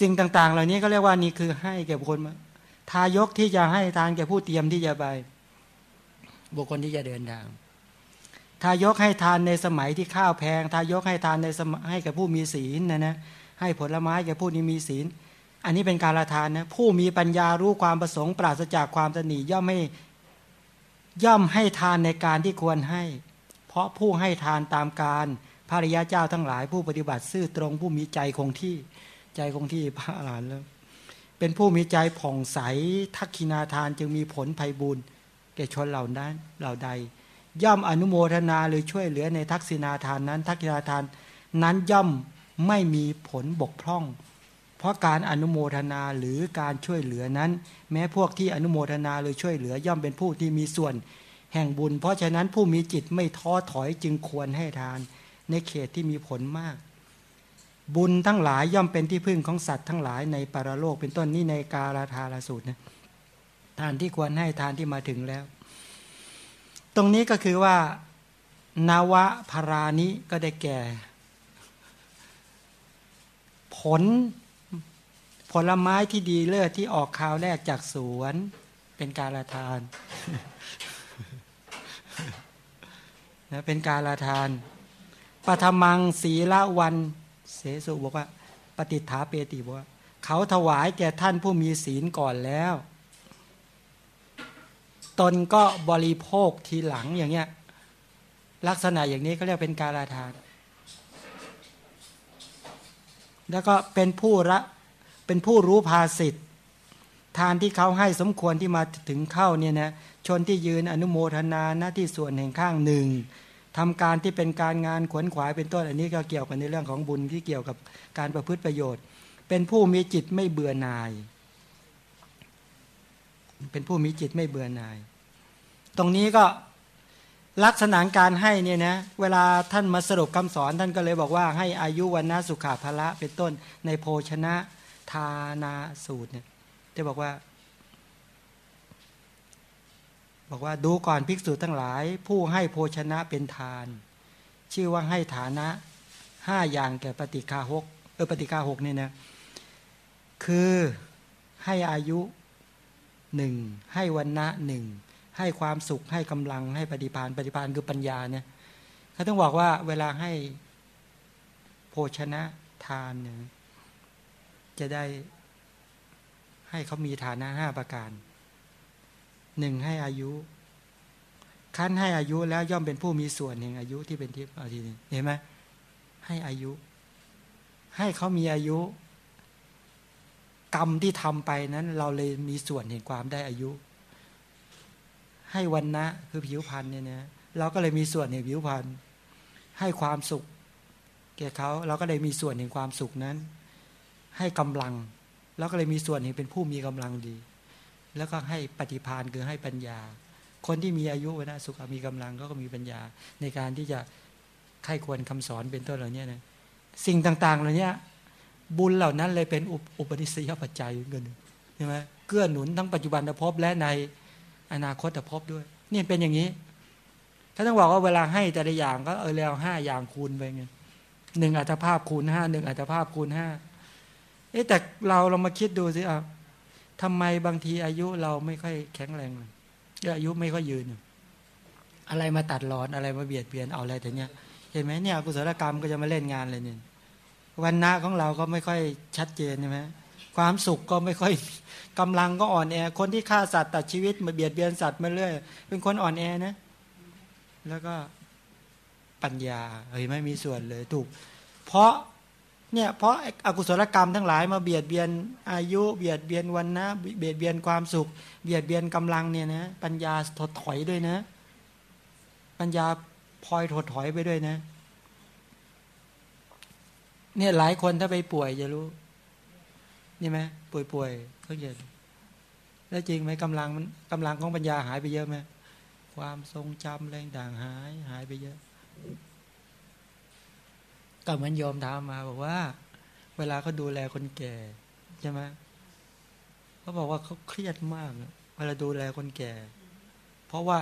สิ่งต่าง ๆ เหล่านี้ก็เรียกว่านี่คือให้แก่บุคคลทายกที่จะให้ทานแก่ผู้เตรียมที่จะไป บุคคลที่จะเดินทาง ทายกให้ทานในสมัยที่ข้าวแพง ทายกให้ทานในสมัยให้แก่ผู้มีศีลนะนะให้ผลไม้แก่ผู้ที่มีศีล อันนี้เป็นการละทานนะผู้มีปัญญารู้ความประสงค์ ปราศจากความตนีย่อมไม่ย่อมให้ทานในการที่ควรให้ เพราะผู้ให้ทานตามการภริยาเจ้าทั้งหลายผู้ปฏิบัติซื่อตรงผู้มีใจคงที่ ใจคงที่พระอรหันต์แล้ว เป็นผู้มีใจผ่องใสทักขินาทานจึงมีผลภัยบุญแก่ชนเหล่านั้นเหล่าใด ย่อมอนุโมทนาหรือช่วยเหลือในทักษินาทานนั้น ทักษินาทานนั้นย่อมไม่มีผลบกพร่อง เพราะการอนุโมทนาหรือการช่วยเหลือนั้น แม้พวกที่อนุโมทนาหรือช่วยเหลือย่อมเป็นผู้ที่มีส่วนแห่งบุญ เพราะฉะนั้นผู้มีจิตไม่ท้อถอยจึงควรให้ทาน ในเขตที่มีผลมาก บุญทั้งหลายย่อมเป็นที่พึ่งของสัตว์ทั้งหลายในปรโลกเป็นต้นนี้ในกาลาธาลสูตรนะทานที่ควรให้ทานที่มาถึงแล้ว ตรงนี้ก็คือว่านาวะพารานิก็ได้แก่ ผลผลไม้ที่ดีเลิศที่ออกคราวแรกจากสวน เป็นการละทานนะเป็นการละทานปฐมังศีละวัน เสสุบอกว่า ปฏิฐาเปติบอกว่าเขาถวายแก่ท่านผู้มีศีลก่อนแล้ว ตนก็บริโภคทีหลังอย่างเงี้ย ลักษณะอย่างนี้ก็เรียกเป็นการลาทาน แล้วก็เป็นผู้ระเป็นผู้รู้ภาสิทธิ์ทานที่เขาให้สมควรที่มาถึงเข้าเนี่ยนะชนที่ยืนอนุโมทนาหน้าที่ส่วนแห่งข้างหนึ่ง ทำการที่เป็นการงานขวนขวายเป็นต้นอันนี้ก็เกี่ยวกันในเรื่องของบุญที่เกี่ยวกับการประพฤติประโยชน์ เป็นผู้มีจิตไม่เบื่อหน่าย เป็นผู้มีจิตไม่เบื่อหน่าย ตรงนี้ก็ลักษณะการให้เนี่ยนะเวลาท่านมาสรุปคำสอนท่านก็เลยบอกว่าให้อายุวันนะสุขาภละเป็นต้นในโภชนะทานาสูตรเนี่ยจะบอกว่า บอกว่าดูก่อนภิกษุทั้งหลาย ผู้ให้โภชนะเป็นทาน ชื่อว่าให้ฐานะห้าอย่างแก่ปฏิฆาหกเออปฏิฆาหกนี่นะคือให้อายุหนึ่งให้วันนะหนึ่งให้ความสุขให้กำลังให้ปฏิพานปฏิพานคือปัญญาเนี่ยเขาต้องบอกว่าเวลาให้โภชนะทานเนี่ยจะได้ให้เขามีฐานะห้าประการ หนึ่งให้อายุขั้นให้อายุแล้วย่อมเป็นผู้มีส่วนแห่งอายุที่เป็นทิพย์เอาทีนี้เห็นไหมให้อายุ ให้เขามีอายุ กรรมที่ทำไปนั้น เราเลยมีส่วนแห่งความได้อายุ ให้วันนะคือผิวพันธ์เนี่ยนะเราก็เลยมีส่วนแห่งผิวพันธ์ให้ความสุข แก่เขาเราก็เลยมีส่วนแห่งความสุขนั้น ให้กำลังเราก็เลยมีส่วนแห่งเป็นผู้มีกำลังดี แล้วก็ให้ปฏิพานคือให้ปัญญา คนที่มีอายุนะสุขมีกำลังก็มีปัญญา ในการที่จะไข้ควรคำสอนเป็นต้นเหล่านี้นะสิ่งต่างๆเหล่านี้บุญเหล่านั้นเลยเป็นอุปนิสัยปัจจัยเงินใช่ไหมเกื้อหนุนทั้งปัจจุบันภพและในอนาคตภพด้วยนี่เป็นอย่างนี้ถ้าต้องบอกว่าเวลาให้แต่ละอย่างก็เออแล้วห้าอย่างคูณไปไงหนึ่งอัตภาพคูณห้าหนึ่งอัตภาพคูณห้าเอ๊แต่เราเรามาคิดดูสิอะ ทำไมบางทีอายุเราไม่ค่อยแข็งแรงเลยอายุไม่ค่อยยืน อะไรมาตัดหลอนอะไรมาเบียดเบียนเอาอะไรแต่เนี้ยเห็นไหมเนี่ยกุศลกรรมก็จะมาเล่นงานเลยเนี่ยวันน้าของเราก็ไม่ค่อยชัดเจนใช่ไหมความสุขก็ไม่ค่อยกำลังก็อ่อนแอ คนที่ฆ่าสัตว์ตัดชีวิตมาเบียดเบียนสัตว์มาเรื่อย เป็นคนอ่อนแอนะ แล้วก็ปัญญาเฮ้ยไม่มีส่วนเลยถูก เพราะ เนี่ยเพราะอากุศลกรรมทั้งหลายมาเบียดเบียนอายุเบียดเบียนวันนะเบียดเบียนความสุข เบียดเบียนกำลังเนี่ยนะปัญญาถดถอยด้วยนะ ปัญญาพลอยถดถอยไปด้วยนะ เนี่ยหลายคนถ้าไปป่วยจะรู้นี่ไหมป่วยป่วยเขาเย็นแล้วจริงไหมกำลังมันกำลังของปัญญาหายไปเยอะไหมความทรงจำแรงด่างหายหายไปเยอะ ก็เหมือนโยมถามมาบอกว่า เวลาเขาดูแลคนแก่ใช่ไหมเขาบอกว่าเขาเครียดมากเวลาดูแลคนแก่ เพราะว่า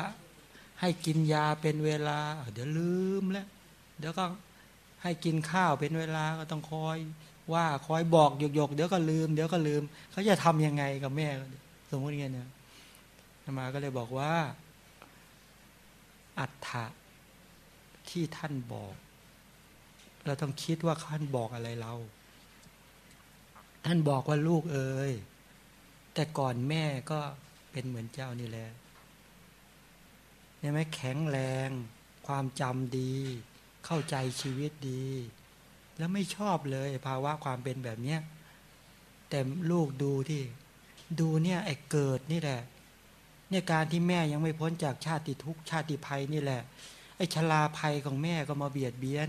ให้กินยาเป็นเวลา เดี๋ยวลืมแล้วเดี๋ยวก็ให้กินข้าวเป็นเวลาก็ต้องคอย ว่าคอยบอกหยกๆเดี๋ยวก็ลืม เดี๋ยวก็ลืม เขาจะทำยังไงกับแม่ สมมติไงเนี่ยมาก็เลยบอกว่า อัฏฐะที่ท่านบอก เราต้องคิดว่าท่านบอกอะไรเรา ท่านบอกว่าลูกเอ๋ยแต่ก่อนแม่ก็เป็นเหมือนเจ้านี่แหละใช่ไหมแข็งแรง ความจำดี เข้าใจชีวิตดี แล้วไม่ชอบเลยภาวะความเป็นแบบเนี้ยแต่ลูกดูที่ ดูเนี่ยไอ้เกิดนี่แหละ เนี่ยการที่แม่ยังไม่พ้นจากชาติทุกชาติภัยนี่แหละ ไอ้ชลาภัยของแม่ก็มาเบียดเบียน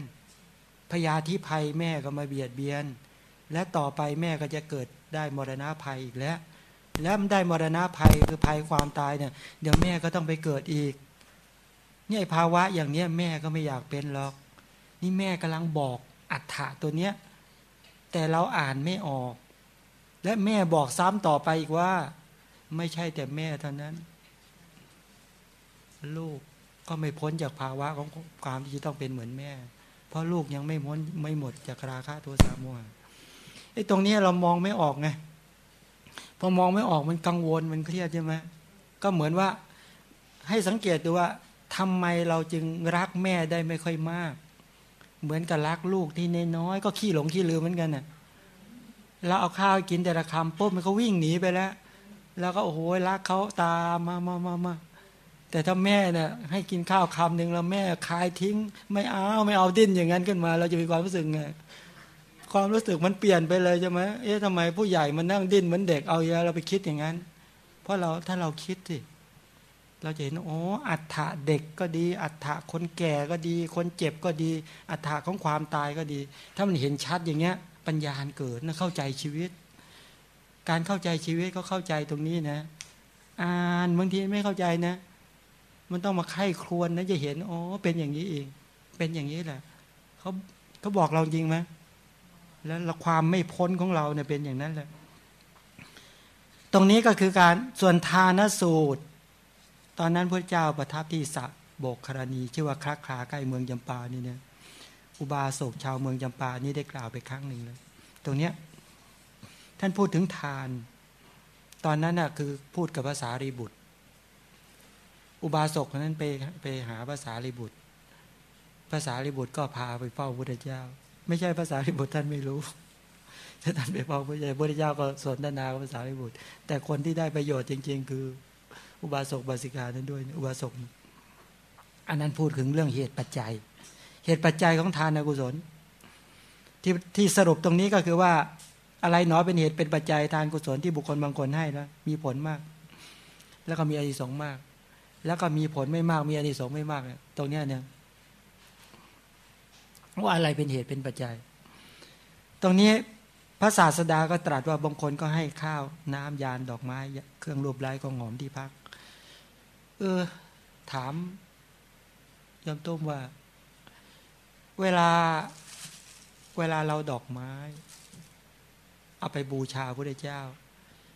พยาธิภัยแม่ก็มาเบียดเบียน และต่อไปแม่ก็จะเกิดได้มรณะภัยอีกแล้ว แล้วมันได้มรณะภัยคือภัยความตายเนี่ยเดี๋ยวแม่ก็ต้องไปเกิดอีกเนี่ยภาวะอย่างเนี้ยแม่ก็ไม่อยากเป็นหรอก นี่แม่กำลังบอกอัฏฐะตัวเนี้ยแต่เราอ่านไม่ออก และแม่บอกซ้ำต่อไปอีกว่า ไม่ใช่แต่แม่เท่านั้น ลูกก็ไม่พ้นจากภาวะของความที่จะต้องเป็นเหมือนแม่ เพราะลูกยังไม่พ้นไม่หมดจากราคะโทสะโมหะไอ้ตรงนี้เรามองไม่ออกไงพอมองไม่ออกมันกังวลมันเครียดใช่ไหมก็เหมือนว่าให้สังเกตดูว่าทำไมเราจึงรักแม่ได้ไม่ค่อยมาก เหมือนกับรักลูกที่น้อยก็ขี้หลงขี้ลืมเหมือนกันน่ะเราเอาข้าวกินแต่ละคำปุ๊บมันก็วิ่งหนีไปแล้ว แล้วก็โอ้โหรักเขาตามมามามามา แต่ถ้าแม่เนี่ยให้กินข้าวคำหนึ่งแล้วแม่คายทิ้ง ไม่เอาไม่เอาดิ้นอย่างนั้นขึ้นมา เราจะมีความรู้สึกไงความรู้สึกมันเปลี่ยนไปเลยใช่ไหมเอ๊ะทำไมผู้ใหญ่มันนั่งดิ้นเหมือนเด็กเอาเยอะเราไปคิดอย่างนั้น เพราะเราถ้าเราคิดสิเราจะเห็นโอ้อัฏฐะเด็กก็ดี อัฏฐะคนแก่ก็ดี คนเจ็บก็ดี อัฏฐะของความตายก็ดี ถ้ามันเห็นชัดอย่างเงี้ย ปัญญาเกิดนะเข้าใจชีวิต การเข้าใจชีวิตก็เข้าใจตรงนี้นะ อ่านบางทีไม่เข้าใจนะ มันต้องมาไข้ครวนนะจะเห็นอ๋อเป็นอย่างนี้เอง เป็นอย่างนี้แหละเขาเขาบอกเราจริงไหมแล้วความไม่พ้นของเราเนี่ยเป็นอย่างนั้นแหละตรงนี้ก็คือการส่วนทานสูตร ตอนนั้นพระเจ้าประทับที่สะโบกครณีชื่อว่าคลักคาใกล้เมืองจำปานี่เนี่ยอุบาสกชาวเมืองจำปานี่ได้กล่าวไปครั้งหนึ่งเลยตรงเนี้ยท่านพูดถึงทาน ตอนนั้นน่ะคือพูดกับภาษารีบุตร อุบาสกคนนั้นไปไปหาภาษารีบุตรภาษารีบุตรก็พาไปเฝ้าพระเจ้า ไม่ใช่ภาษาลิบุตรท่านไม่รู้ถ้าท่านไปบอกพระเจ้าพระเจ้าก็สนทนาภาษาลิบุตร แต่คนที่ได้ประโยชน์จริง ๆ คือ อุบาสกบาสิกานั้นด้วย อุบาสกอันนั้นพูดถึงเรื่องเหตุปัจจัย เหตุปัจจัยของทานกุศล ที่ที่สรุปตรงนี้ก็คือว่า อะไรหนอเป็นเหตุเป็นปัจจัยทานกุศลที่บุคคลบางคนให้แล้วมีผลมาก แล้วก็มีอานิสงส์มาก แล้วก็มีผลไม่มากมีอานิสงส์ไม่มากเนี่ยตรงนี้เนี่ยว่าอะไรเป็นเหตุเป็นปัจจัย ตรงนี้พระศาสดาก็ตรัสว่าบางคนก็ให้ข้าวน้ำยานดอกไม้ เครื่องรูปไร้ของหอมที่พัก เออ ถามยมต้มว่า เวลาเวลาเราดอกไม้ เอาไปบูชาพระเจ้า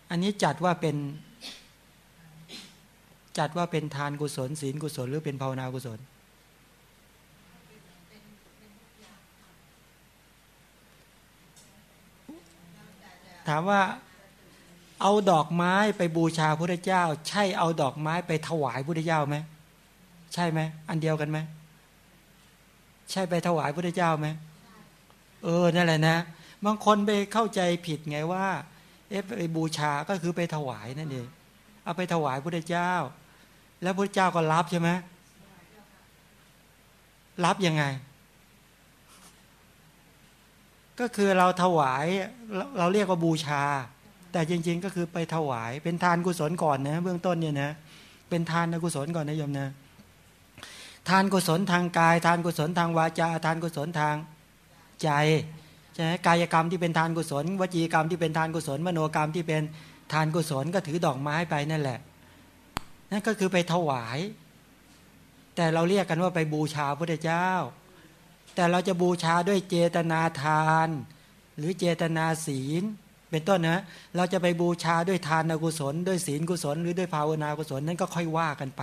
อันนี้จัดว่าเป็น จัดว่าเป็นทานกุศลศีลกุศลหรือเป็นภาวนากุศล ถามว่าเอาดอกไม้ไปบูชาพระเจ้า ใช่เอาดอกไม้ไปถวายพระเจ้าไหมใช่ไหมอันเดียวกันไหมใช่ไปถวายพระเจ้าไหมเออนั่นแหละนะ บางคนไปเข้าใจผิดไงว่าเอฟไปบูชาก็คือไปถวายนั่นเองเอาไปถวายพระเจ้า แล้วพระเจ้าก็รับใช่ไหมรับยังไง ก็คือเราถวายเราเรียกว่าบูชา แต่จริง ๆ ก็คือไปถวาย เป็นทานกุศลก่อนนะเบื้องต้นเนี่ยนะเป็นทานกุศลก่อนนะโยมนะทานกุศลทางกาย ทานกุศลทางวาจาทานกุศลทางใจใช่ไหมกายกรรมที่เป็นทานกุศล วจีกรรมที่เป็นทานกุศล มโนกรรมที่เป็นทานกุศลก็ถือดอกไม้ไปนั่นแหละ นั่นก็คือไปถวาย แต่เราเรียกกันว่าไปบูชาพระเจ้า แต่เราจะบูชาด้วยเจตนาทาน หรือเจตนาศีล เป็นต้นนะ เราจะไปบูชาด้วยทานกุศล ด้วยศีลกุศล หรือด้วยภาวนากุศลนั้นก็ค่อยว่ากันไป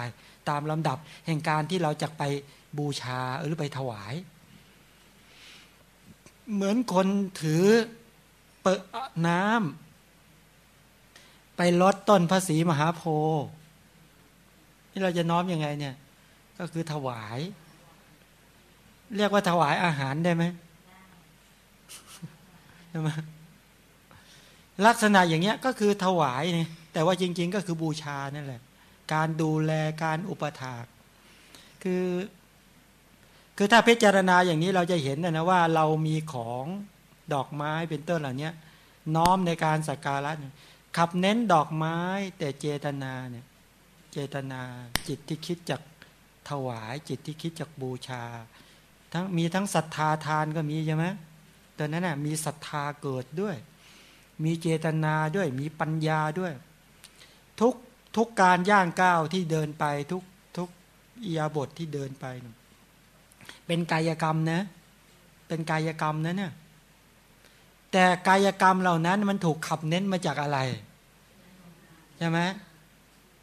ตามลำดับแห่งการที่เราจะไปบูชาหรือไปถวาย เหมือนคนถือเปะน้ำไปลดต้นพระศรีมหาโพธิ์ นี่เราจะน้อมอยังไงเนี่ย ก็คือถวาย เรียกว่าถวายอาหารได้ไหมใช่ไหมลักษณะอย่างเงี้ยก็คือถวายนี่แต่ว่าจริง ๆ ก็คือบูชานั่นแหละ การดูแลการอุปถาก คือ คือถ้าพิจารณาอย่างนี้เราจะเห็นนะว่าเรามีของดอกไม้เป็นต้นเหล่านี้น้อมในการสักการะขับเน้นดอกไม้แต่เจตนาเนี่ย เจตนา จิตที่คิดจากถวาย จิตที่คิดจากบูชา ทั้งมีทั้งศรัทธาทานก็มีใช่ไหมตอนนั้นน่ะมีศรัทธาเกิดด้วย มีเจตนาด้วยมีปัญญาด้วย ทุกทุกการย่างก้าวที่เดินไปทุกทุกอียาบทที่เดินไป เป็นกายกรรมนะ เป็นกายกรรมนะเนี่ยแต่กายกรรมเหล่านั้นมันถูกขับเน้นมาจากอะไร ใช่ไหม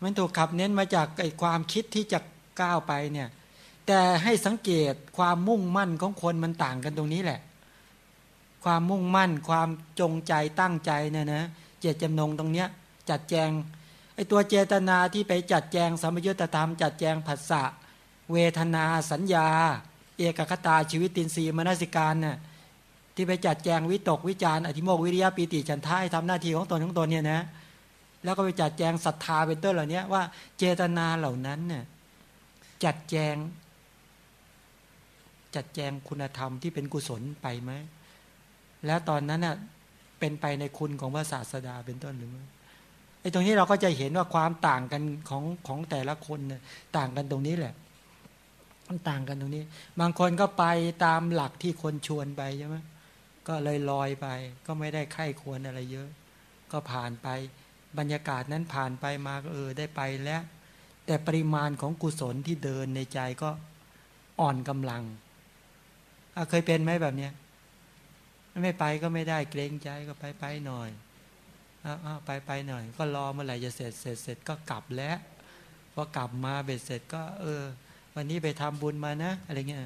มันถูกขับเน้นมาจากไอ้ความคิดที่จะก้าวไปเนี่ย แต่ให้สังเกตความมุ่งมั่นของคนมันต่างกันตรงนี้แหละ ความมุ่งมั่น ความจงใจตั้งใจเนี่ยนะเจตจำนงตรงเนี้ย จัดแจงไอ้ตัวเจตนาที่ไปจัดแจงสมยุตธรรม จัดแจงผัสสะเวทนาสัญญา เอกคตาชีวิตตินทรีย์มนสิการเนี่ยที่ไปจัดแจงวิตกวิจารอธิโมกวิริยะปีติฉันทายทำหน้าที่ของตนของตนเนี่ยนะ แล้วก็ไปจัดแจงศรัทธาเป็นต้นเหล่านี้ว่าเจตนาเหล่านั้นเนี่ยจัดแจง จัดแจงคุณธรรมที่เป็นกุศลไปไหมแล้วตอนนั้นน่ะเป็นไปในคุณของพระศาสดาเป็นต้นหรือไม่ไอ้ตรงนี้เราก็จะเห็นว่าความต่างกันของของแต่ละคนเนี่ยต่างกันตรงนี้แหละมันต่างกันตรงนี้ บางคนก็ไปตามหลักที่คนชวนไปใช่ไหมก็เลยลอยไป ก็ไม่ได้ไข้ควรอะไรเยอะ ก็ผ่านไป บรรยากาศนั้นผ่านไปมาเออได้ไปแล้ว แต่ปริมาณของกุศลที่เดินในใจก็อ่อนกำลังเคยเป็นไหมแบบเนี้ยไม่ไปก็ไม่ได้เกรงใจก็ไปไปหน่อยอาไปไปหน่อย ก็รอเมื่อไหร่จะเสร็จเสร็จเสร็จก็กลับแล้วพอกลับมาเบ็ดเสร็จก็ เออ วันนี้ไปทำบุญมานะ อะไรเงี้ย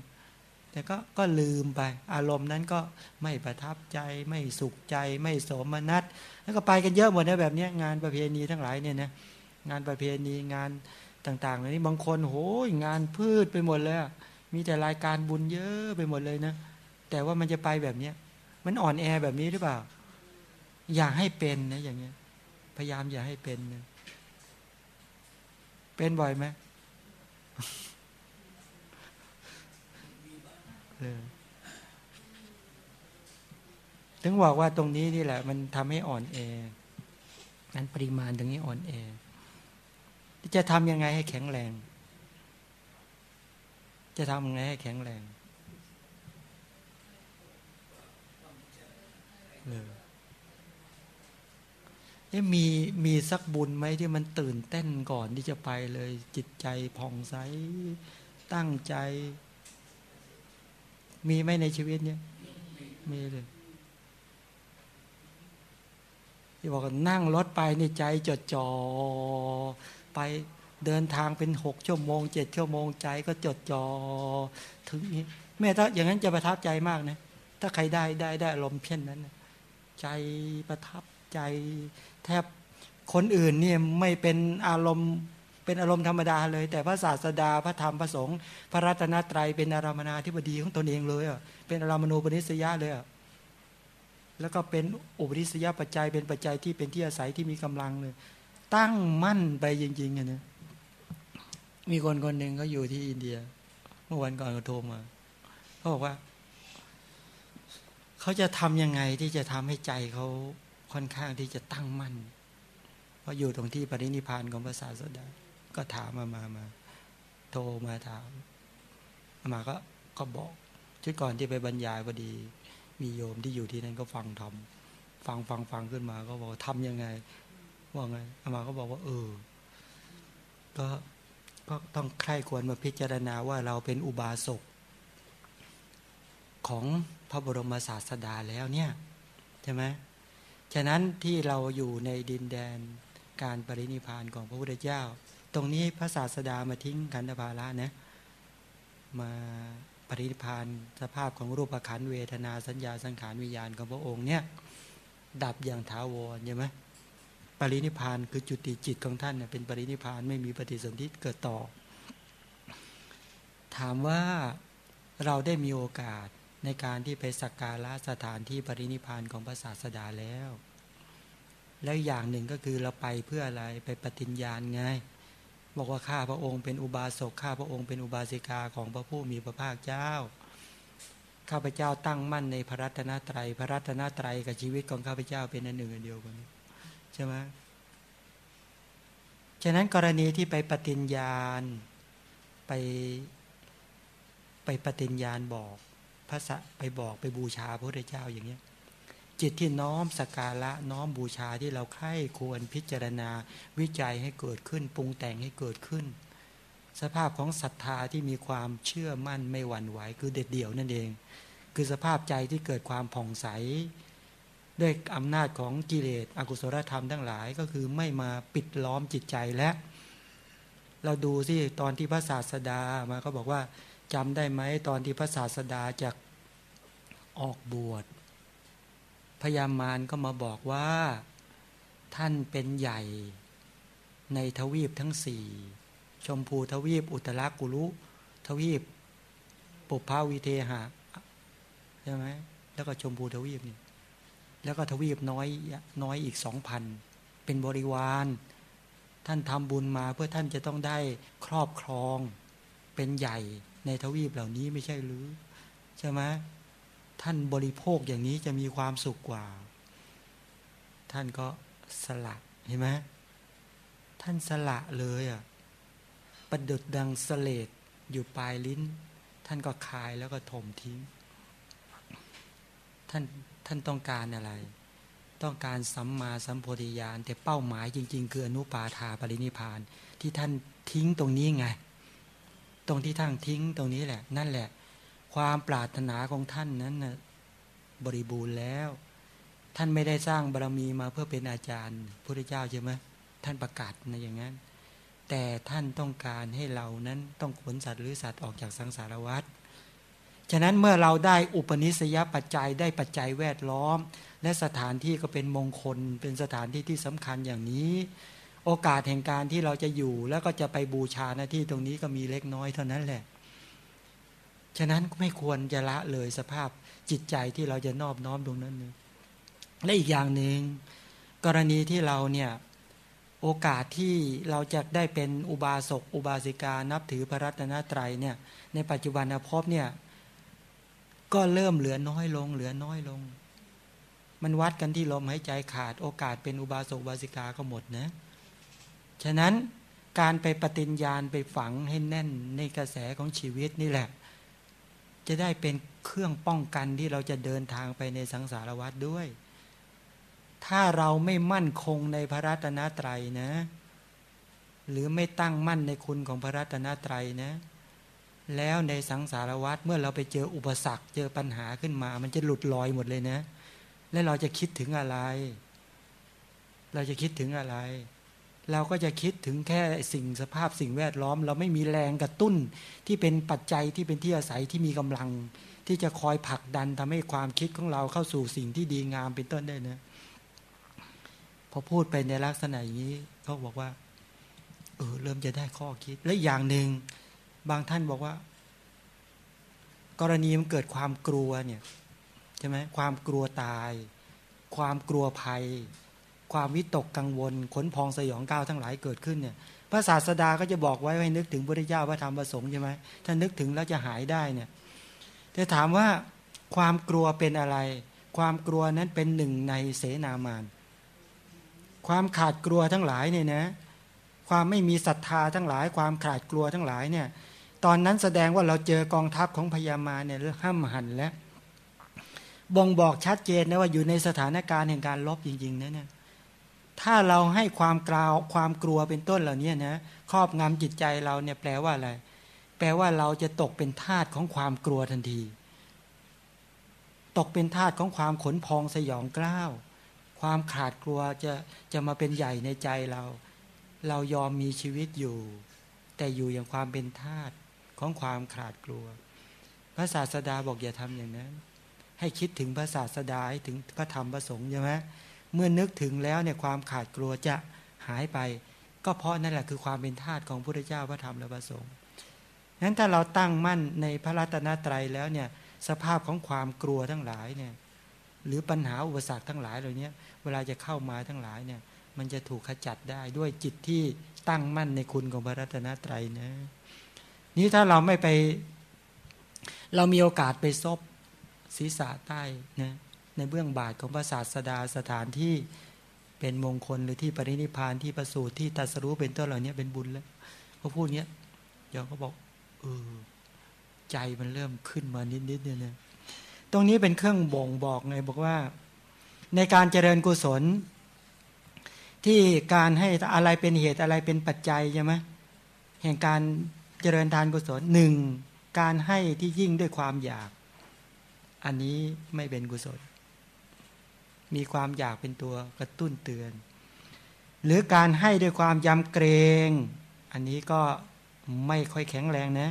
แต่ก็ก็ลืมไป อารมณ์นั้นก็ไม่ประทับใจไม่สุขใจ ไม่สมนัตแล้วก็ไปกันเยอะหมดนะแบบนี้งานประเพณีทั้งหลายเนี่ยนะงานประเพณีงานต่างๆเหล่านี้บางคนโหยงานพืชไปหมดเลยมีแต่รายการบุญเยอะไปหมดเลยนะ แต่ว่ามันจะไปแบบเนี้ยมันอ่อนแอแบบนี้หรือเปล่า อย่าให้เป็นนะอย่างเงี้ย พยายามอย่าให้เป็นนะเป็นบ่อยไหม ถึงบอกว่าตรงนี้นี่แหละ มันทำให้อ่อนแอนั้นปริมาณตรงนี้อ่อนแอจะทำยังไงให้แข็งแรง จะทำยังไงให้แข็งแรงเอ๊มีมีสักบุญไหมที่มันตื่นเต้นก่อนที่จะไปเลย จิตใจผ่องใสตั้งใจ มีไหมในชีวิตเนี้ยมีเลย ที่บอกนั่งรถไปในใจจดจ่อไปเดินทางเป็นหกชั่วโมงเจ็ดชั่วโมงใจก็จดจ่อถึงนี้แม่ถ้าอย่างนั้นจะประทับใจมากนะถ้าใครได้ได้ได้อารมณ์เช่นนั้นใจประทับใจแทบคนอื่นเนี่ยไม่เป็นอารมณ์ เป็นอารมณ์ธรรมดาเลย แต่พระศาสดาพระธรรมพระสงฆ์พระรัตนตรัยเป็นอารามนาธิบดีของตนเองเลยอะเป็นอารามณูปนิสยะเลยอะแล้วก็เป็นอุปนิสยปัจจัยเป็นปัจจัยที่เป็นที่อาศัยที่มีกำลังเลย ตั้งมั่นไปจริงๆอะนะมีคนคนหนึ่งเขาอยู่ที่อินเดีย เมื่อวันก่อนเขาโทรมาเขาบอกว่าเขาจะทำยังไงที่จะทำให้ใจเขาค่อนข้างที่จะตั้งมั่นเพราะอยู่ตรงที่ปรินิพานของพระศาสดา ก็ถามมามามา โทรมาถามมาก็ก็บอกชุดก่อนที่ไปบรรยายพอดี มีโยมที่อยู่ที่นั่นก็ฟังทำฟังฟังฟังขึ้นมา ก็บอกทำยังไงว่าไงอามาก็บอกว่า เออ ก็ก็ต้องใคร่ควรมาพิจารณาว่าเราเป็นอุบาสกของพระบรมศาสดาแล้วเนี่ยใช่ไหมฉะนั้นที่เราอยู่ในดินแดนการปรินิพานของพระพุทธเจ้า ตรงนี้พระศาสดามาทิ้งขันธภาระนะมาปริพานสภาพของรูปขันเวทนาสัญญาสังขารวิญญาณของพระองค์เนี่ยดับอย่างถาวรใช่ไหมปรินิพานคือจุติจิตของท่านเป็นปรินิพานไม่มีปฏิสนธิเกิดต่อ ถามว่าเราได้มีโอกาสในการที่ไปสักการะสถานที่ปรินิพานของพระศาสดาแล้ว แล้วอย่างหนึ่งก็คือเราไปเพื่ออะไรไปปฏิญญาณไง บอกว่าข้าพระองค์เป็นอุบาสกข้าพระองค์เป็นอุบาสิกาของพระผู้มีพระภาคเจ้าข้าพเจ้าตั้งมั่นในพระรัตนตรัย พระรัตนตรัยกับชีวิตของข้าพเจ้าเป็นอันหนึ่งอันเดียวกันใช่ไหมฉะนั้นกรณีที่ไปปฏิญญาณไปไปปฏิญญาณบอกพระสะไปบอกไปบูชาพระพุทธเจ้าอย่างเนี้ย จิตที่น้อมสการะน้อมบูชาที่เราใคร่ควรพิจารณาวิจัยให้เกิดขึ้น ปรุงแต่งให้เกิดขึ้น สภาพของศรัทธาที่มีความเชื่อมั่นไม่หวั่นไหวคือเด็ดเดี่ยวนั่นเอง คือสภาพใจที่เกิดความผ่องใส ด้วยอำนาจของกิเลสอกุศลธรรมทั้งหลายก็คือไม่มาปิดล้อมจิตใจและเราดูสิตอนที่พระศาสดามาก็บอกว่าจำได้ไหมตอนที่พระศาสดาจากออกบวช พญามารก็มาบอกว่า ท่านเป็นใหญ่ในทวีปทั้งสี่ชมพูทวีปอุตรากุลุทวีปปุพาวิเทหะใช่ไหมแล้วก็ชมพูทวีปนี่แล้วก็ทวีปน้อยน้อยอีกสองพันเป็นบริวาร ท่านทำบุญมาเพื่อท่านจะต้องได้ครอบครอง เป็นใหญ่ในทวีปเหล่านี้ไม่ใช่หรือ ใช่ไหม ท่านบริโภคอย่างนี้จะมีความสุขกว่า ท่านก็สละเห็นไหมท่านสละเลยอะประดุดดังสเลดอยู่ปลายลิ้น ท่านก็คายแล้วก็ถมทิ้ง ท่านท่านต้องการอะไร ต้องการสัมมาสัมโพธิญาณแต่เป้าหมายจริง ๆ คืออนุปาทาปรินิพาน ที่ท่านทิ้งตรงนี้ไง ตรงที่ท่านทิ้งตรงนี้แหละ นั่นแหละ ความปรารถนาของท่านนั้นนะบริบูรณ์แล้ว ท่านไม่ได้สร้างบารมีมาเพื่อเป็นอาจารย์พระเจ้าใช่ไหมท่านประกาศนะอย่างนั้น แต่ท่านต้องการให้เรานั้นต้องขนสัตว์หรือสัตว์ออกจากสังสารวัฏฉะนั้นเมื่อเราได้อุปนิสัยปัจจัยได้ปัจจัยแวดล้อม และสถานที่ก็เป็นมงคล เป็นสถานที่ที่สำคัญอย่างนี้ โอกาสแห่งการที่เราจะอยู่แล้วก็จะไปบูชาหน้าที่ตรงนี้ก็มีเล็กน้อยเท่านั้นแหละ ฉะนั้นไม่ควรจะละเลยสภาพจิตใจที่เราจะนอบน้อมตรงนั้นนึงและอีกอย่างหนึ่งกรณีที่เราเนี่ยโอกาสที่เราจะได้เป็นอุบาสกอุบาสิกานับถือพระรัตนตรัยเนี่ยในปัจจุบันภพเนี่ยก็เริ่มเหลือน้อยลง เหลือน้อยลง มันวัดกันที่ลมหายใจขาด โอกาสเป็นอุบาสกอุบาสิกาก็หมดนะฉะนั้นการไปปฏิญญาณไปฝังให้แน่นในกระแสของชีวิตนี่แหละ จะได้เป็นเครื่องป้องกันที่เราจะเดินทางไปในสังสารวัฏด้วย ถ้าเราไม่มั่นคงในพระรัตนตรัยนะ หรือไม่ตั้งมั่นในคุณของพระรัตนตรัยนะ แล้วในสังสารวัฏเมื่อเราไปเจออุปสรรคเจอปัญหาขึ้นมา มันจะหลุดลอยหมดเลยนะ และเราจะคิดถึงอะไร เราจะคิดถึงอะไร เราก็จะคิดถึงแค่สิ่งสภาพสิ่งแวดล้อม เราไม่มีแรงกระตุ้นที่เป็นปัจจัยที่เป็นที่อาศัยที่มีกำลัง ที่จะคอยผลักดันทำให้ความคิดของเราเข้าสู่สิ่งที่ดีงามเป็นต้นได้นะพอพูดไปในลักษณะอย่างนี้เขาบอกว่าเออเริ่มจะได้ข้อคิดและอย่างหนึ่งบางท่านบอกว่า กรณีมันเกิดความกลัวเนี่ยใช่ไหมความกลัวตาย ความกลัวภัย ความวิตกกังวลขนพองสยองก้าวทั้งหลายเกิดขึ้นเนี่ยพระศาสดาก็จะบอกไว้ให้นึกถึงพระเจ้าพระธรรมพระสงฆ์ใช่ไหมถ้านึกถึงแล้วจะหายได้เนี่ยแต่ถามว่าความกลัวเป็นอะไร ความกลัวนั้นเป็นหนึ่งในเสนามาน ความขาดกลัวทั้งหลายเนี่ยนะความไม่มีศรัทธาทั้งหลาย ความขาดกลัวทั้งหลายเนี่ยตอนนั้นแสดงว่าเราเจอกองทัพของพญามาเนี่ยห้ามหันแล้วบ่งบอกชัดเจนนะว่าอยู่ในสถานการณ์แห่งการลบจริงๆนะเนี่ย ถ้าเราให้ความกลาวความกลัวเป็นต้นเหล่านี้นะครอบงำจิตใจเราเนี่ยแปลว่าอะไร แปลว่าเราจะตกเป็นทาสของความกลัวทันที ตกเป็นทาสของความขนพองสยองกล้าว ความขาดกลัวจะจะมาเป็นใหญ่ในใจเรา เรายอมมีชีวิตอยู่ แต่อยู่อย่างความเป็นทาสของความขาดกลัว พระศาสดาบอกอย่าทำอย่างนั้น ให้คิดถึงพระศาสดาให้ถึงพระธรรมพระสงฆ์ใช่ไหม เมื่อนึกถึงแล้วเนี่ยความขาดกลัวจะหายไป ก็เพราะนั่นแหละคือความเป็นธาตุของพระพุทธเจ้าพระธรรมและพระสงฆ์นั้นถ้าเราตั้งมั่นในพระรัตนตรัยแล้วเนี่ยสภาพของความกลัวทั้งหลายเนี่ยหรือปัญหาอุปสรรคทั้งหลายเหล่านี้เวลาจะเข้ามาทั้งหลายเนี่ยมันจะถูกขจัดได้ด้วยจิตที่ตั้งมั่นในคุณของพระรัตนตรัยนะนี้ถ้าเราไม่ไป เรามีโอกาสไปซบศีรษะใต้นะ ในเบื้องบาทของพระศาสดาสถานที่เป็นมงคลหรือที่ปรินิพานที่ประสูติที่ตัสรู้เป็นต้นเหล่านี้เป็นบุญแล้วเขาพูดเนี้ยยอมเขาบอกเออใจมันเริ่มขึ้นมานิดๆเนี่ยตรงนี้เป็นเครื่องบ่งบอกไงบอกว่า ในการเจริญกุศล ที่การให้อะไรเป็นเหตุอะไรเป็นปัจจัยใช่ไหมแห่งการเจริญทานกุศลหนึ่งการให้ที่ยิ่งด้วยความอยาก อันนี้ไม่เป็นกุศล มีความอยากเป็นตัวกระตุ้นเตือน หรือการให้ด้วยความยำเกรง อันนี้ก็ไม่ค่อยแข็งแรงนะ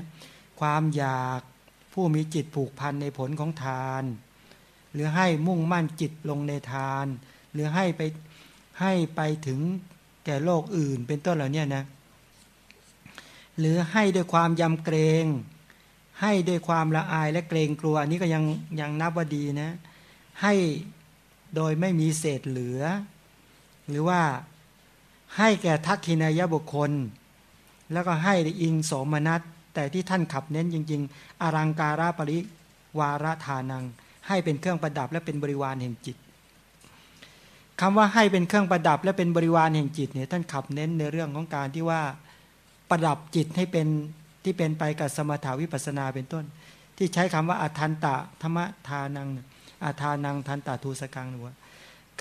ความอยากผู้มีจิตผูกพันในผลของทาน หรือให้มุ่งมั่นจิตลงในทาน หรือให้ไปให้ไปถึงแก่โลกอื่นเป็นต้นเหล่านี้นะ หรือให้ด้วยความยำเกรง ให้ด้วยความละอายและเกรงกลัวอันนี้ก็ยังยังนับว่าดีนะ ให้ โดยไม่มีเศษเหลือ หรือว่าให้แก่ทักขินายบุคคล แล้วก็ให้อิงโสมนัสแต่ที่ท่านขับเน้นจริง ๆ อรังการาปริวาระทานัง ให้เป็นเครื่องประดับและเป็นบริวารแห่งจิตคำว่าให้เป็นเครื่องประดับและเป็นบริวารแห่งจิตเนี่ยท่านขับเน้นในเรื่องของการที่ว่าประดับจิตให้เป็นที่เป็นไปกับสมถาวิปัสนาเป็นต้น ที่ใช้คำว่าอัทันตะธรรมทานัง อาทานังทันตะทูสกังหรือว่า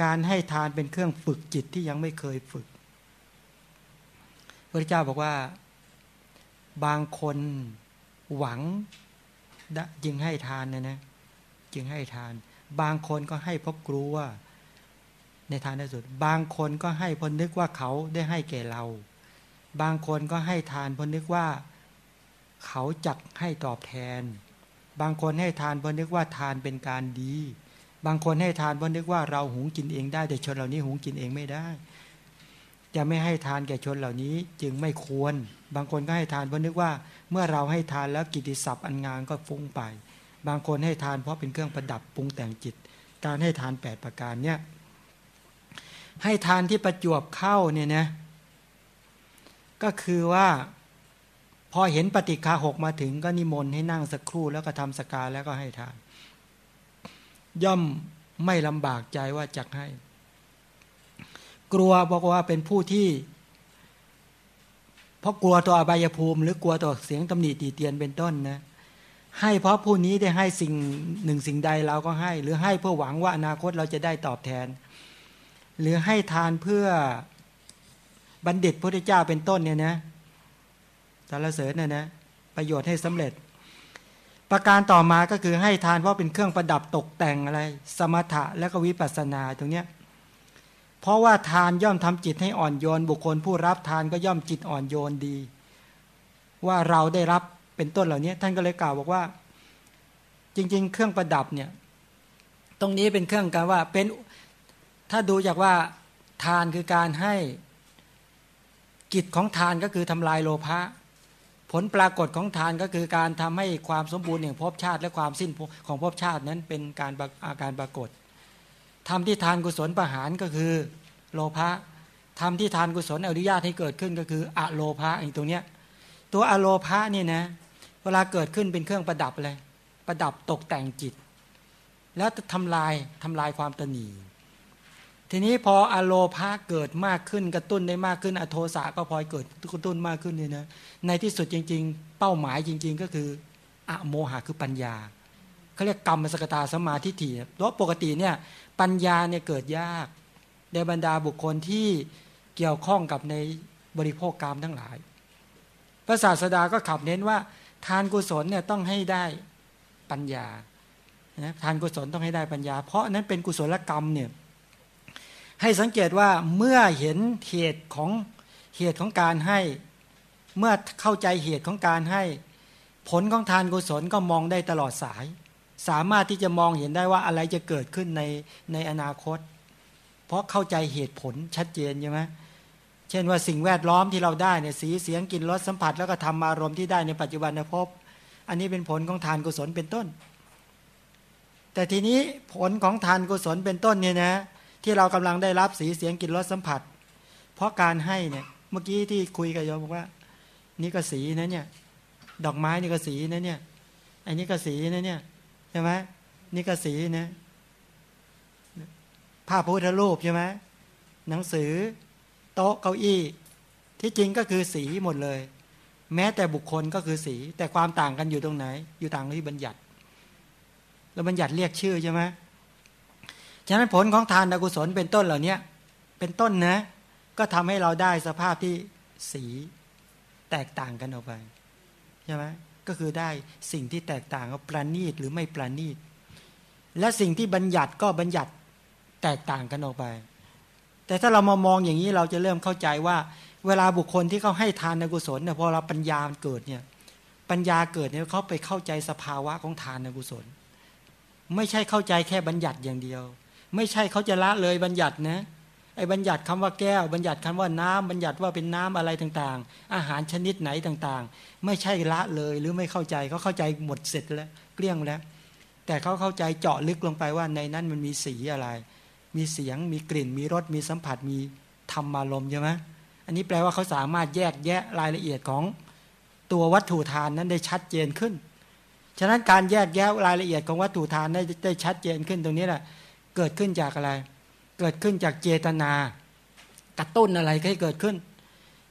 การให้ทานเป็นเครื่องฝึกจิตที่ยังไม่เคยฝึก พระเจ้าบอกว่าบางคนหวังจึงให้ทานนะนะจึงให้ทาน บางคนก็ให้เพราะกลัวในทานที่สุด บางคนก็ให้พนึกว่าเขาได้ให้แก่เรา บางคนก็ให้ทานพนึกว่าเขาจักให้ตอบแทน บางคนให้ทานเพราะนึกว่าทานเป็นการดี บางคนให้ทานเพราะนึกว่าเราหุงกินเองได้แต่ชนเหล่านี้หุงกินเองไม่ได้ จะไม่ให้ทานแก่ชนเหล่านี้จึงไม่ควร บางคนก็ให้ทานเพราะนึกว่า เมื่อเราให้ทานแล้วกิติศัพท์อันงามก็ฟุ้งไป บางคนให้ทานเพราะเป็นเครื่องประดับปรุงแต่งจิต การให้ทาน 8 ประการเนี่ยให้ทานที่ประจวบเข้าเนี่ยนะก็คือว่า พอเห็นปฏิฆาหกมาถึงก็นิมนต์ให้นั่งสักครู่แล้วก็ทำสกาแล้วก็ให้ทาน ย่อมไม่ลำบากใจว่าจะให้ กลัวบอกว่าเป็นผู้ที่เพราะกลัวต่ออบายภูมิ หรือกลัวต่อเสียงตำหนิตีเตียนเป็นต้นนะให้เพราะผู้นี้ได้ให้สิ่งหนึ่งสิ่งใดเราก็ให้ หรือให้เพื่อหวังว่าอนาคตเราจะได้ตอบแทน หรือให้ทานเพื่อบัณฑิตพระเจ้าเป็นต้นเนี่ยนะ สารเสริญนะนะประโยชน์ให้สำเร็จ ประการต่อมาก็คือให้ทานเพราะเป็นเครื่องประดับตกแต่งอะไร สมถะและก็วิปัสสนาตรงเนี้ยเพราะว่าทานย่อมทำจิตให้อ่อนโยน บุคคลผู้รับทานก็ย่อมจิตอ่อนโยนดี ว่าเราได้รับเป็นต้นเหล่านี้ท่านก็เลยกล่าวบอกว่า จริง ๆ เครื่องประดับเนี่ยตรงนี้เป็นเครื่องการว่าเป็นถ้าดูจากว่าทานคือการให้กิจของทานก็คือทำลายโลภะ ลปรากฏของทานก็คือการทำให้ความสมบูรณ์แห่งภพชาติ และความสิ้นของภพชาตินั้นเป็นการอาการปรากฏทำที่ทานกุศลประหารก็คือโลภะทำที่ทานกุศลอนุญาตให้เกิดขึ้นก็คืออะโลภะอีกตรงเนี้ยตัวอะโลภะนี่นะเวลาเกิดขึ้นเป็นเครื่องประดับอะไรประดับตกแต่งจิต แล้วทำลายทำลายความตนี ทีนี้พออโลภาเกิดมากขึ้นกระตุ้นได้มากขึ้น อโทสะก็พลอยเกิดกระตุ้นมากขึ้นเนี่ยนะในที่สุดจริง ๆ เป้าหมายจริง ๆ ก็คืออโมหะคือปัญญาเขาเรียกกรรมสกตาสมาธิถี่เพราะปกติเนี่ยปัญญาเนี่ยเกิดยาก ในบรรดาบุคคลที่เกี่ยวข้องกับในบริโภคกรรมทั้งหลาย พระศาสดาก็ขับเน้นว่า ทานกุศลเนี่ยต้องให้ได้ปัญญาทานกุศลต้องให้ได้ปัญญา เพราะนั้นเป็นกุศลกรรมเนี่ย ให้สังเกตว่าเมื่อเห็นเหตุของเหตุของการให้ เมื่อเข้าใจเหตุของการให้ ผลของทานกุศลก็มองได้ตลอดสาย สามารถที่จะมองเห็นได้ว่าอะไรจะเกิดขึ้นในในอนาคต เพราะเข้าใจเหตุผลชัดเจนใช่ไหมเช่นว่าสิ่งแวดล้อมที่เราได้เนี่ยสีเสียงกลิ่นรสสัมผัสแล้วก็ทำอารมณ์ที่ได้ในปัจจุบันภพอันนี้เป็นผลของทานกุศลเป็นต้น แต่ทีนี้ผลของทานกุศลเป็นต้นเนี่ยนะ ที่เรากำลังได้รับสีเสียงกลิ่นรสสัมผัส เพราะการให้เนี่ยเมื่อกี้ที่คุยกับโยมบอกว่า นี่ก็สีนะเนี่ย ดอกไม้นี่ก็สีนะเนี่ยอันนี้ก็สีนะเนี่ยใช่ไหมนี่ก็สีนะภาพพุทธรูปใช่ไหมหนังสือ โต๊ะเก้าอี้ ที่จริงก็คือสีหมดเลย แม้แต่บุคคลก็คือสี แต่ความต่างกันอยู่ตรงไหน อยู่ต่างที่บัญญัติ แล้วบัญญัติเรียกชื่อใช่ไหม ฉะนั้นผลของทานกุศลเป็นต้นเหล่านี้เป็นต้นนะ ก็ทำให้เราได้สภาพที่สีแตกต่างกันออกไปใช่ไหมก็คือได้สิ่งที่แตกต่างว่าประณีตหรือไม่ประณีต และสิ่งที่บัญญัติก็บัญญัติแตกต่างกันออกไป แต่ถ้าเรามามองอย่างนี้เราจะเริ่มเข้าใจว่า เวลาบุคคลที่เขาให้ทานกุศลเนี่ยพอเราปัญญาเกิดเนี่ยปัญญาเกิดเนี่ยเขาไปเข้าใจสภาวะของทานกุศล ไม่ใช่เข้าใจแค่บัญญัติอย่างเดียว ไม่ใช่เขาจะละเลยบัญญัตินะไอ้บัญญัติคำว่าแก้ว บัญญัติคำว่าน้ำบัญญัติว่าเป็นน้ำอะไรต่างๆ อาหารชนิดไหนต่างๆ ไม่ใช่ละเลยหรือไม่เข้าใจเขาเข้าใจหมดเสร็จแล้วเกลี้ยงแล้ว แต่เขาเข้าใจเจาะลึกลงไปว่าในนั้นมันมีสีอะไร มีเสียงมีกลิ่น มีรสมีสัมผัสมีธรรมารมใช่ไหมอันนี้แปลว่าเขาสามารถแยกแยะรายละเอียดของตัววัตถุทานนั้นได้ชัดเจนขึ้น ฉะนั้นการแยกแยะรายละเอียดของวัตถุทานได้ได้ชัดเจนขึ้นตรงนี้แหละ เกิดขึ้นจากอะไร เกิดขึ้นจากเจตนา กระตุ้นอะไรให้เกิดขึ้น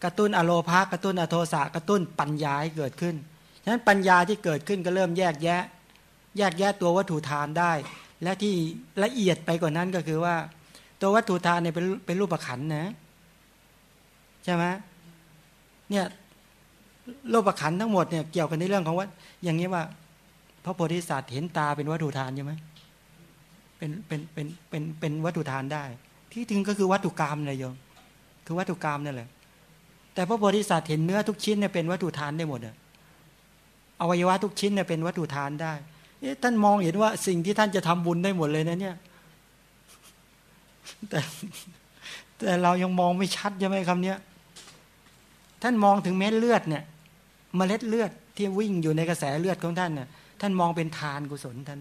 กระตุ้นอโลภากระตุ้นอโทสะกระตุ้นปัญญาให้เกิดขึ้นฉะนั้นปัญญาที่เกิดขึ้นก็เริ่มแยกแยะ แยกแยะตัววัตถุทานได้ และที่ละเอียดไปกว่านั้นก็คือว่า ตัววัตถุทานเนี่ยเป็นเป็นรูปขันนะใช่ไหมเนี่ยรูปขันทั้งหมดเนี่ยเกี่ยวกันในเรื่องของว่าอย่างนี้ว่า พระโพธิสัตว์เห็นตาเป็นวัตถุทานใช่ไหม เป็นเป็นเป็นเป็นเป็นวัตถุทานได้ ที่จริงก็คือวัตถุกรรมเลยโยม คือวัตถุกรรมนั่นแหละ แต่พระโพธิสัตว์เห็นเนื้อทุกชิ้นเนี่ยเป็นวัตถุทานได้หมดอะอวัยวะทุกชิ้นเนี่ยเป็นวัตถุทานได้ท่านมองเห็นว่าสิ่งที่ท่านจะทำบุญได้หมดเลยนะเนี่ย แต่แต่เรายังมองไม่ชัดใช่ไหมคำเนี้ยท่านมองถึงเม็ดเลือดเนี่ยเมล็ดเลือดที่วิ่งอยู่ในกระแสเลือดของท่านเนี่ยท่านมองเป็นทานกุศลท่าน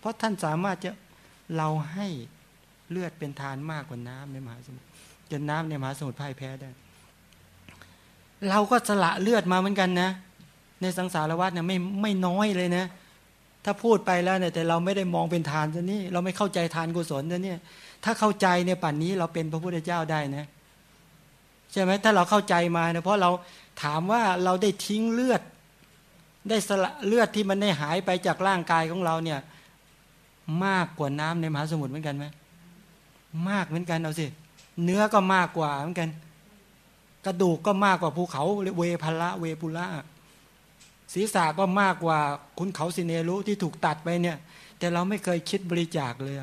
เพราะท่านสามารถจะ เราให้เลือดเป็นทานมากกว่าน้ำในมหาสมุทรจนน้ำในมหาสมุทรพ่ายแพ้ได้ เราก็สละเลือดมาเหมือนกันนะ ในสังสารวัฏเนี่ยไม่ไม่น้อยเลยนะ ถ้าพูดไปแล้วเนี่ยแต่เราไม่ได้มองเป็นทานซะนี่เราไม่เข้าใจทานกุศลซะนี่ถ้าเข้าใจในป่านนี้เราเป็นพระพุทธเจ้าได้นะใช่ไหมถ้าเราเข้าใจมานะเพราะเราถามว่าเราได้ทิ้งเลือด ได้สละเลือดที่มันได้หายไปจากร่างกายของเราเนี่ย มากกว่าน้ำในมหาสมุทรเหมือนกันไหมมากเหมือนกันเอาสิ เนื้อก็มากกว่าเหมือนกัน กระดูกก็มากกว่าภูเขาเวพละเวปุระศีรษะก็มากกว่าคุณเขาสิเนรุที่ถูกตัดไปเนี่ย แต่เราไม่เคยคิดบริจาคเลย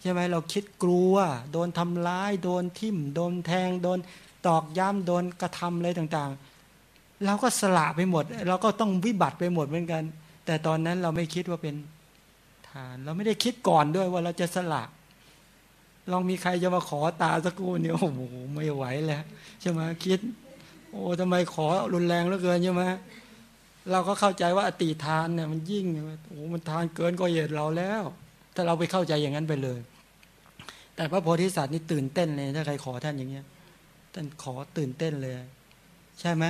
ใช่ไหมเราคิดกลัว โดนทำร้าย โดนทิ่ม โดนแทง โดนตอกย้ำโดนกระทำอะไรต่างๆ เราก็สละไปหมด เราก็ต้องวิบัติไปหมดเหมือนกัน แต่ตอนนั้นเราไม่คิดว่าเป็นาน เราไม่ได้คิดก่อนด้วยว่าเราจะสละลองมีใครจะมาขอตาสักกูเนี่ยโอ้โหไม่ไหวแล้วใช่ไหมคิด โอ้ทำไมขอรุนแรงเหลือเกินใช่ไหมเราก็เข้าใจว่าอติทานเนี่ยมันยิ่งโอ้มันทานเกินก็เหตุเราแล้ว ถ้าเราไปเข้าใจอย่างนั้นไปเลย แต่พระโพธิสัตว์นี่ตื่นเต้นเลยถ้าใครขอท่านอย่างเงี้ยท่านขอตื่นเต้นเลย ใช่ไหม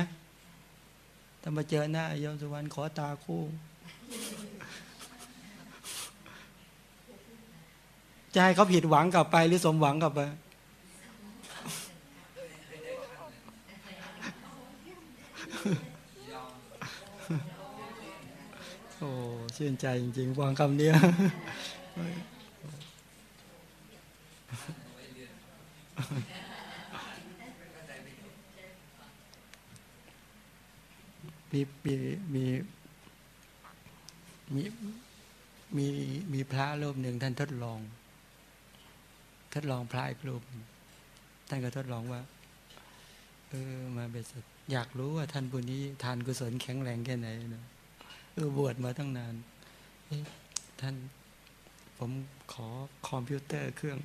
ถ้ามาเจอหน้ายมสุวรรณขอตาคู่ จะให้เขาผิดหวังกลับไปหรือสมหวังกลับไป โอ้ชื่นใจจริงๆฟังคำนี้มีมีมีมีมีมีพระรูปหนึ่งท่านทดลอง ทดลองพระอีกรูปท่านก็ทดลองว่า เออ มาเบสอยากรู้ว่าท่านบุญนี้ทานกุศลแข็งแรงแค่ไหนนะเออบวชมาตั้งนานท่านผมขอคอมพิวเตอร์เครื่อง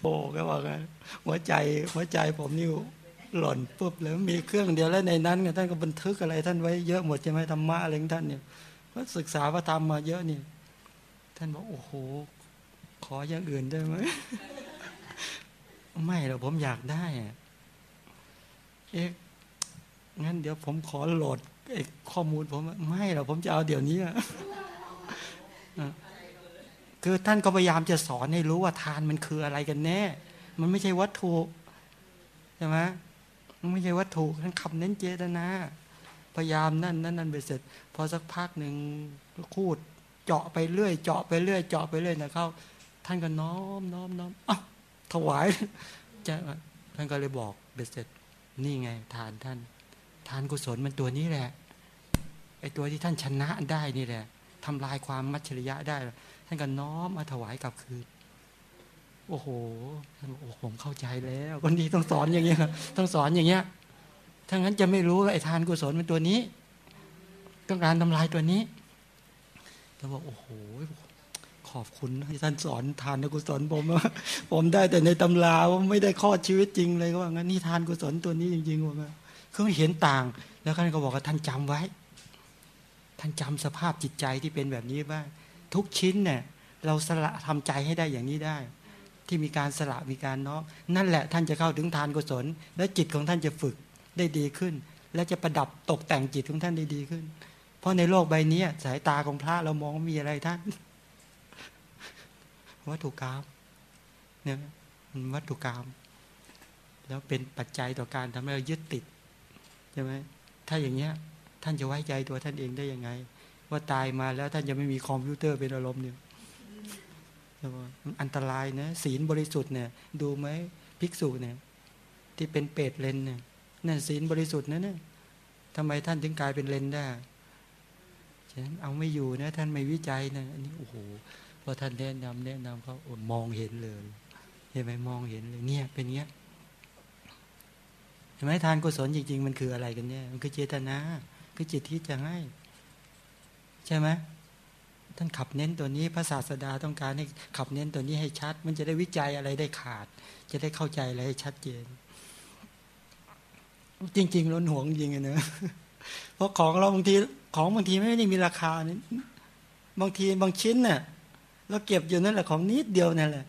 โอ้ก็บอกว่าหัวใจหัวใจผมนี่หล่นปุ๊บแล้วมีเครื่องเดียวแล้วในนั้นท่านก็บันทึกอะไร ท่านไว้เยอะหมดใช่ไหมธรรมะอะไรของท่านเนี่ยก็ศึกษาพระธรรมมาเยอะนี่ ท่านบอกโอ้โห ขออย่างอื่นได้ไหมไม่หรอกผมอยากได้เอ๊ะงั้นเดี๋ยวผมขอโหลดข้อมูลผมไม่หรอกผมจะเอาเดี๋ยวนี้คือท่านก็พยายามจะสอนให้รู้ว่าทานมันคืออะไรกันแน่ มันไม่ใช่วัตถุใช่ไหมมันไม่ใช่วัตถุท่านขับเน้นเจตนา พยายามนั่นนั่นนั่นไปเสร็จ พอสักพักหนึ่งคูด เจาะไปเรื่อย เจาะไปเรื่อย เจาะไปเรื่อยนะเขา ท่านก็น้อมน้อมน้อมอ้าวถวายจะท่านก็เลยบอกเบ็ดเสร็จ นี่ไง ทานท่าน ทานกุศลมันตัวนี้แหละไอตัวที่ท่านชนะได้นี่แหละทำลายความมัจฉริยะได้ ท่านก็น้อมมาถวายกลับคืนโอ้โหท่านโอ้ผมเข้าใจแล้วคนดีต้องสอนอย่างเงี้ยครับต้องสอนอย่างเงี้ยถ้างั้นจะไม่รู้ว่าไอ้ทานกุศลมันตัวนี้ ต้องการทำลายตัวนี้แล้วบอกโอ้โห ขอบคุณที่ท่านสอนทานกุศลผมว่าผมได้แต่ในตำราว่าไม่ได้ข้อชีวิตจริงเลยก็ว่างั้นนี่ทานกุศลตัวนี้จริงๆว่างั้นคือเห็นต่าง แล้วท่านก็บอกว่าท่านจำไว้ ท่านจำสภาพจิตใจที่เป็นแบบนี้บ้างทุกชิ้นเนี่ยเราสละทำใจให้ได้อย่างนี้ได้ ที่มีการสละมีการน้อมนั่นแหละท่านจะเข้าถึงทานกุศล และจิตของท่านจะฝึกได้ดีขึ้น และจะประดับตกแต่งจิตของท่านได้ดีขึ้น เพราะในโลกใบนี้สายตาของพระเรามองมีอะไรท่าน วัตถุกรรมเนี่ยมันวัตถุกรรมแล้วเป็นปัจจัยต่อการทำให้เรายึดติดใช่ไหมถ้าอย่างเงี้ยท่านจะไว้ใจตัวท่านเองได้ยังไง ว่าตายมาแล้วท่านจะไม่มีคอมพิวเตอร์เป็นอารมณ์เนี่ยอันตรายนะศีลบริสุทธิ์เนี่ย ดูไหมภิกษุเนี่ย ที่เป็นเปรตเลนเนี่ยนั่นศีลบริสุทธิ์นะเนี่ยทำไมท่านถึงกลายเป็นเลนได้ฉะนั้นเอาไม่อยู่นะท่านไม่วิจัยนะอันนี้โอ้โห พอท่านแนะนำแนะนำเขามองเห็นเลยเห็นไหมมองเห็นเลยเนี่ยเป็นเงี้ยเห็นไหมทานกุศลจริงๆ มันคืออะไรกันเนี่ยมันคือเจตนา คือจิตที่จะให้ ใช่ไหมท่านขับเน้นตัวนี้พระศาสดาต้องการให้ขับเน้นตัวนี้ให้ชัด มันจะได้วิจัยอะไรได้ขาด จะได้เข้าใจอะไรให้ชัดเจน จริง ๆ ล้นห่วงจริงๆนะเพราะของเราบางทีของบางทีไม่ได้มีราคานี่บางทีบางชิ้นเนี่ย เราเก็บอยู่นั่นแหละของนิดเดียวนั่นแหละ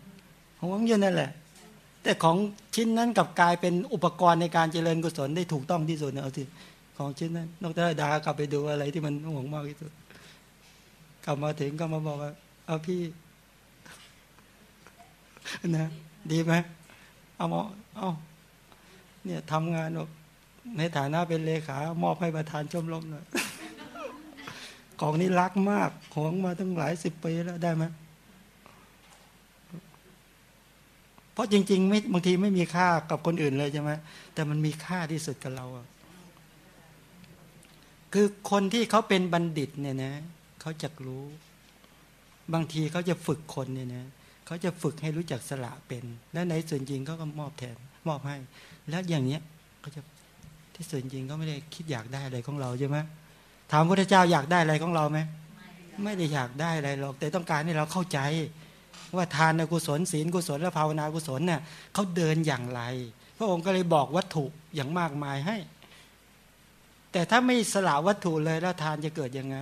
ของวังอยู่นั่นแหละ แต่ของชิ้นนั้นกับกลายเป็นอุปกรณ์ในการเจริญกุศลได้ถูกต้องที่สุดนะเอาสิของชิ้นนั้นนอกจากดากลับไปดูอะไรที่มันห่วงมากที่สุด กลับมาถึงก็มาบอกว่า เอาพี่นะดีไหมเอามาเอาเนี่ยทำงานในฐานะเป็นเลขามอบให้ประธานชมรมหน่อยของนี้รักมากของมาตั้งหลายสิบปีแล้วได้ไหม เพราะจริงๆไม่บางทีไม่มีค่ากับคนอื่นเลยใช่ไหมแต่มันมีค่าที่สุดกับเราคือคนที่เขาเป็นบัณฑิตเนี่ยนะเขาจะรู้ บางทีเขาจะฝึกคนเนี่ยนะเขาจะฝึกให้รู้จักสละเป็น และในส่วนจริงเขาก็มอบแทน มอบให้ แล้วอย่างเนี้ยเขาจะที่ส่วนจริงก็ไม่ได้คิดอยากได้อะไรของเราใช่ไหมถามพระเจ้าอยากได้อะไรของเราไหมไม่ได้อยากได้อะไรหรอกแต่ต้องการให้เราเข้าใจ ว่าทานกุศลศีลกุศลและภาวนากุศลเนี่ยเขาเดินอย่างไร พระองค์ก็เลยบอกวัตถุอย่างมากมายให้ แต่ถ้าไม่สละวัตถุเลยแล้วทานจะเกิดยังไง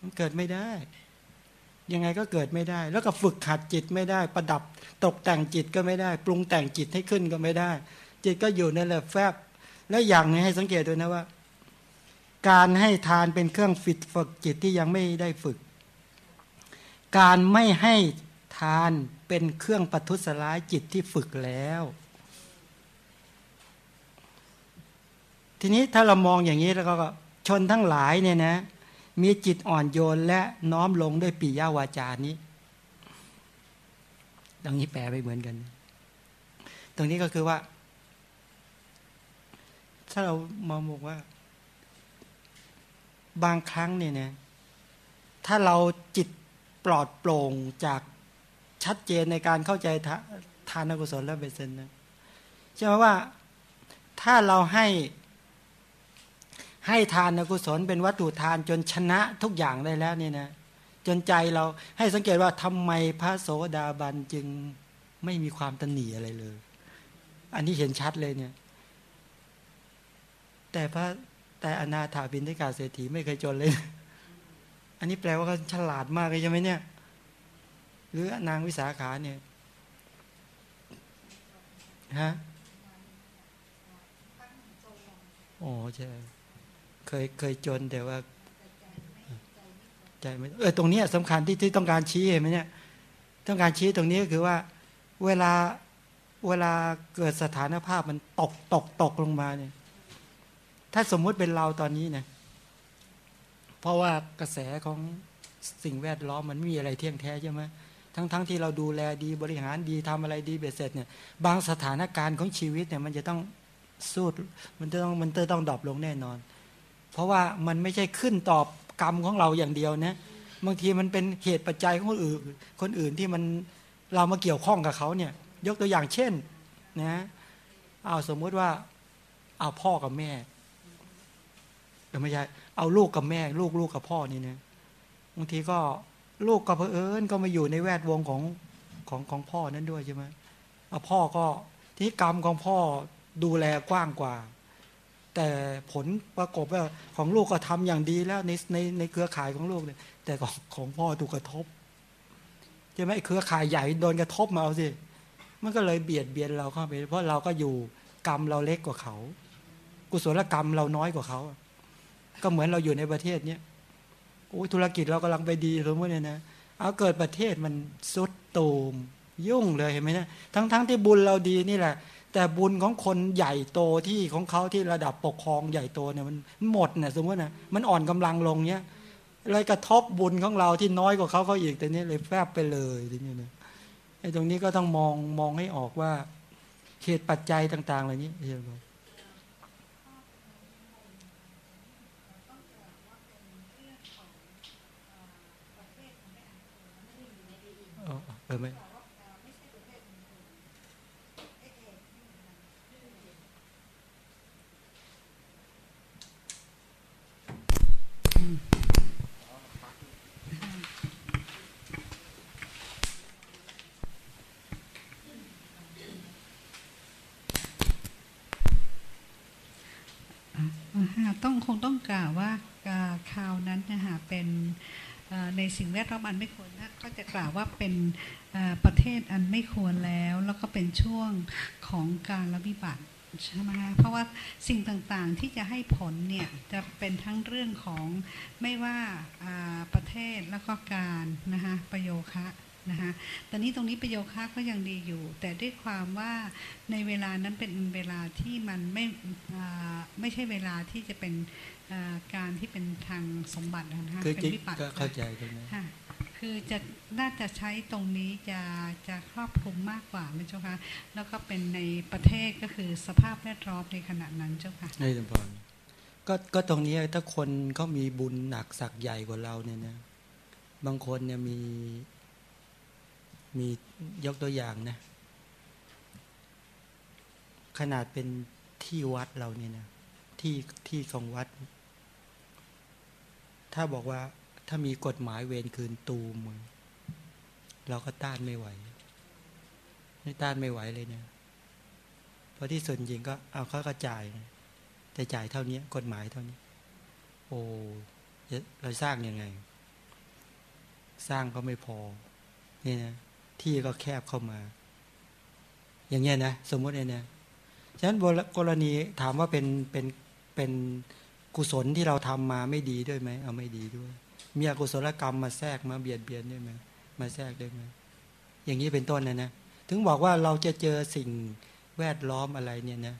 มันเกิดไม่ได้ ยังไงก็เกิดไม่ได้ แล้วก็ฝึกขัดจิตไม่ได้ ประดับตกแต่งจิตก็ไม่ได้ ปรุงแต่งจิตให้ขึ้นก็ไม่ได้ จิตก็อยู่ในแหละแฟบและอย่างนี้ให้สังเกตด้วยนะว่า การให้ทานเป็นเครื่องฝึกฝึกจิตที่ยังไม่ได้ฝึก การไม่ให้ทานเป็นเครื่องปัทุสร้ายจิตที่ฝึกแล้ว ทีนี้ถ้าเรามองอย่างนี้แล้วก็ชนทั้งหลายเนี่ยนะ มีจิตอ่อนโยนและน้อมลงด้วยปียาวาจานี้ดังนี้แปลไปเหมือนกัน ตรงนี้ก็คือว่า ถ้าเรามองบอกว่า บางครั้งเนี่ยนะถ้าเราจิต ปลอดโปร่งจากชัดเจนในการเข้าใจทานกุศลและเบสเซนนะใช่ไหมว่าถ้าเราให้ให้ทานกุศลเป็นวัตถุทานจนชนะทุกอย่างได้แล้วนี่นะจนใจเราให้สังเกตว่าทำไมพระโสดาบันจึงไม่มีความตนหนีอะไรเลย อันนี้เห็นชัดเลยเนี่ย แต่พระแต่อนาถาบินทิกาเศรษฐีไม่เคยจนเลย อันนี้แปลว่าเขาฉลาดมากเลยใช่ไหมเนี่ย หรือนางวิสาขาเนี่ยฮะโอ้ใช่เคยเคยจนแต่ว่าใจไม่เออตรงเนี้ยสำคัญที่ที่ต้องการชี้เห็นไหมเนี่ย ต้องการชี้ตรงนี้ก็คือว่า เวลาเวลาเกิดสถานภาพมันตกตกตกลงมาเนี่ย ถ้าสมมุติเป็นเราตอนนี้เนี่ย เพราะว่ากระแสของสิ่งแวดล้อมมันไม่มีอะไรเที่ยงแท้ใช่ไหมทั้งๆทที่เราดูแลดีบริหารดีทำอะไรดีเบ็ดเสร็จเนี่ยบางสถานการณ์ของชีวิตเนี่ยมันจะต้องสู้มันจะต้องมันจะต้องดรอปลงแน่นอน เพราะว่ามันไม่ใช่ขึ้นตอบกรรมของเราอย่างเดียวนะบางทีมันเป็นเหตุปัจจัยของคนอื่นคนอื่นที่มันเรามาเกี่ยวข้องกับเขาเนี่ยยกตัวอย่างเช่นนะเอาสมมุติว่าเอาพ่อกับแม่ไม่ใช่ เอาลูกกับแม่ ลูกลูกกับพ่อนี่นะบางทีก็ลูกก็เพอเอิญก็มาอยู่ในแวดวงของของของพ่อนั้นด้วยใช่ไหมเอาพ่อก็ที่กรรมของพ่อดูแลกว้างกว่า แต่ผลประกบว่าของลูกก็ทำอย่างดีแล้วในในในเครือข่ายของลูกเนี่ยแต่ของของพ่อถูกกระทบใช่ไหมเครือข่ายใหญ่โดนกระทบมาเอาสิมันก็เลยเบียดเบียนเราเข้าไป เพราะเราก็อยู่กรรมเราเล็กกว่าเขา กุศลกรรมเราน้อยกว่าเขา ก็เหมือนเราอยู่ในประเทศเนี้ยโอ้ธุรกิจเรากำลังไปดีสมมติเนี่ยนะเอาเกิดประเทศมันสุดโตมยุ่งเลยเห็นไหมนะทั้งๆทที่บุญเราดีนี่แหละ แต่บุญของคนใหญ่โตที่ของเขาที่ระดับปกครองใหญ่โตเนี่ยมันหมดเนี่ยสมมตินะมันอ่อนกำลังลงเนี้ยเลยกระทบบุญของเราที่น้อยกว่าเขาเขาอีกแต่นี้เลยแฟบไปเลยทีนี้นะไอ้ตรงนี้ก็ต้องมองมองให้ออกว่าเหตุปัจจัยต่าง ๆ เหล่านี้ใช่ไหมเออไม่ต้องคงต้องกล่าวว่าข่าวนั้นนะคะเป็น ในสิ่งแวดล้อมอันไม่ควรนะก็จะกล่าวว่าเป็นประเทศอันไม่ควรแล้ว แล้วก็เป็นช่วงของการระบิบัติใช่ไหมคะเพราะว่าสิ่งต่างๆที่จะให้ผลเนี่ยจะเป็นทั้งเรื่องของไม่ว่าประเทศแล้วก็การนะคะประโยคะ นะคะตอนนี้ตรงนี้ประโยคะก็ยังดีอยู่ แต่ด้วยความว่าในเวลานั้นเป็นเวลาที่มันไม่ไม่ใช่เวลาที่จะเป็นการที่เป็นทางสมบัตินะคะเป็นวิปัสสนาเข้าใจตรงนี้คือจะน่าจะใช้ตรงนี้จะจะครอบคลุมมากกว่าไหมเจ้าคะแล้วก็เป็นในประเทศก็คือสภาพแวดล้อมในขณะนั้นเจ้าค่ะในสมพรก็ก็ตรงนี้ถ้าคนเขามีบุญหนักสักใหญ่กว่าเราเนี่ยนะบางคนเนี่ยมี มียกตัวอย่างนะ ขนาดเป็นที่วัดเราเนี่ยนะที่ที่ของวัด ถ้าบอกว่าถ้ามีกฎหมายเวรคืนตูมเราก็ต้านไม่ไหวไม่ต้านไม่ไหวเลยเนี่ยเพราะที่ส่วนจริงก็เอาเขาก็จ่ายแต่จ่ายเท่านี้กฎหมายเท่านี้ โอ้เราสร้างยังไง สร้างก็ไม่พอนี่นะ ที่ก็แคบเข้ามา อย่างเงี้ยนะสมมติเนี่ยฉะนั้นกรณีถามว่าเป็นเป็นเป็นกุศลที่เราทำมาไม่ดีด้วยไหมเอาไม่ดีด้วย มีอกุศลกรรมมาแทรกมาเบียดเบียนด้วยไหมมาแทรกด้วยไหมอย่างนี้เป็นต้นนะนะถึงบอกว่าเราจะเจอสิ่งแวดล้อมอะไรเนี่ยนะ